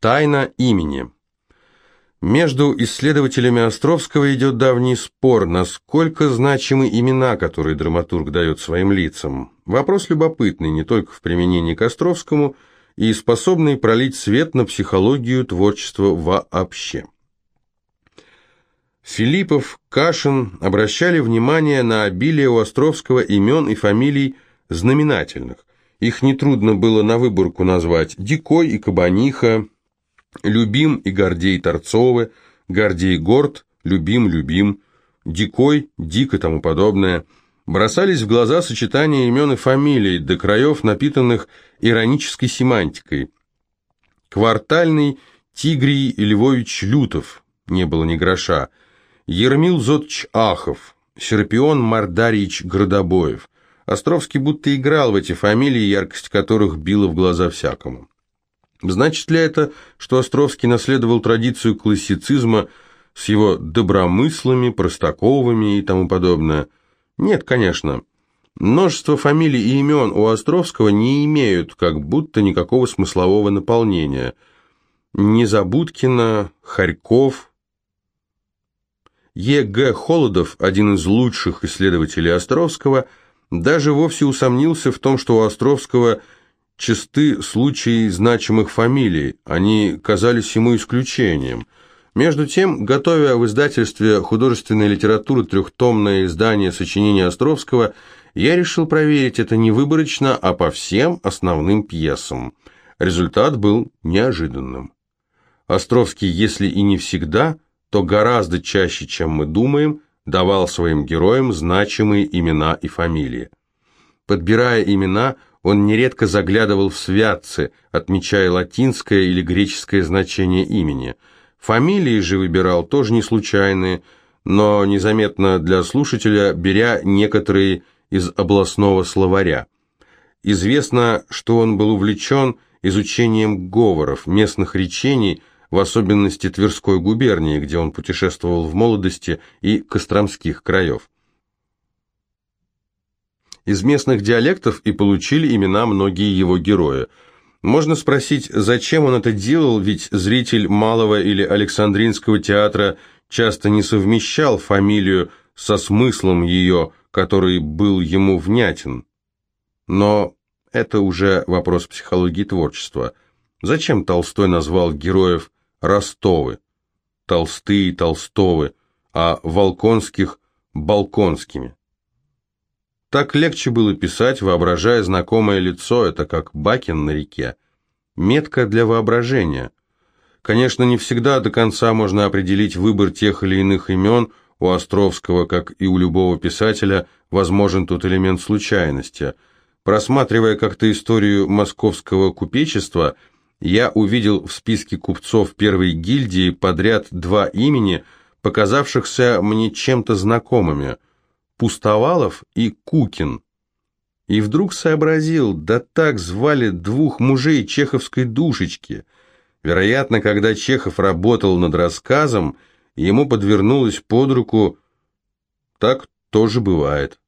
Тайна имени. Между исследователями Островского идет давний спор, насколько значимы имена, которые драматург дает своим лицам. Вопрос любопытный не только в применении к Островскому и способный пролить свет на психологию творчества вообще. Филиппов, Кашин обращали внимание на обилие у Островского имен и фамилий знаменательных. Их нетрудно было на выборку назвать Дикой и Кабаниха, Любим и Гордей Торцовы, Гордей Горд, Любим, Любим, Дикой, Дик и тому подобное. Бросались в глаза сочетания имен и фамилий, до краев напитанных иронической семантикой. Квартальный Тигрий Львович Лютов, не было ни гроша, Ермил Зотч Ахов, Серпион Мардарьич Градобоев. Островский будто играл в эти фамилии, яркость которых била в глаза всякому. Значит ли это, что Островский наследовал традицию классицизма с его добромыслами, Простаковыми и тому подобное? Нет, конечно. Множество фамилий и имен у Островского не имеют как будто никакого смыслового наполнения. Незабудкина, Харьков, Е.Г. Холодов, один из лучших исследователей Островского, даже вовсе усомнился в том, что у Островского чисты случаи значимых фамилий, они казались ему исключением. Между тем, готовя в издательстве художественной литературы трехтомное издание сочинения Островского, я решил проверить это не выборочно, а по всем основным пьесам. Результат был неожиданным. Островский, если и не всегда – то гораздо чаще, чем мы думаем, давал своим героям значимые имена и фамилии. Подбирая имена, он нередко заглядывал в святцы, отмечая латинское или греческое значение имени. Фамилии же выбирал тоже не случайные, но незаметно для слушателя, беря некоторые из областного словаря. Известно, что он был увлечен изучением говоров, местных речений, в особенности Тверской губернии, где он путешествовал в молодости, и Костромских краев. Из местных диалектов и получили имена многие его герои. Можно спросить, зачем он это делал, ведь зритель Малого или Александринского театра часто не совмещал фамилию со смыслом ее, который был ему внятен. Но это уже вопрос психологии творчества. Зачем Толстой назвал героев Ростовы, Толстые Толстовы, а Волконских – Балконскими. Так легче было писать, воображая знакомое лицо, это как Бакин на реке. Метка для воображения. Конечно, не всегда до конца можно определить выбор тех или иных имен, у Островского, как и у любого писателя, возможен тут элемент случайности. Просматривая как-то историю московского купечества – я увидел в списке купцов первой гильдии подряд два имени, показавшихся мне чем-то знакомыми – Пустовалов и Кукин. И вдруг сообразил, да так звали двух мужей чеховской душечки. Вероятно, когда Чехов работал над рассказом, ему подвернулось под руку «Так тоже бывает».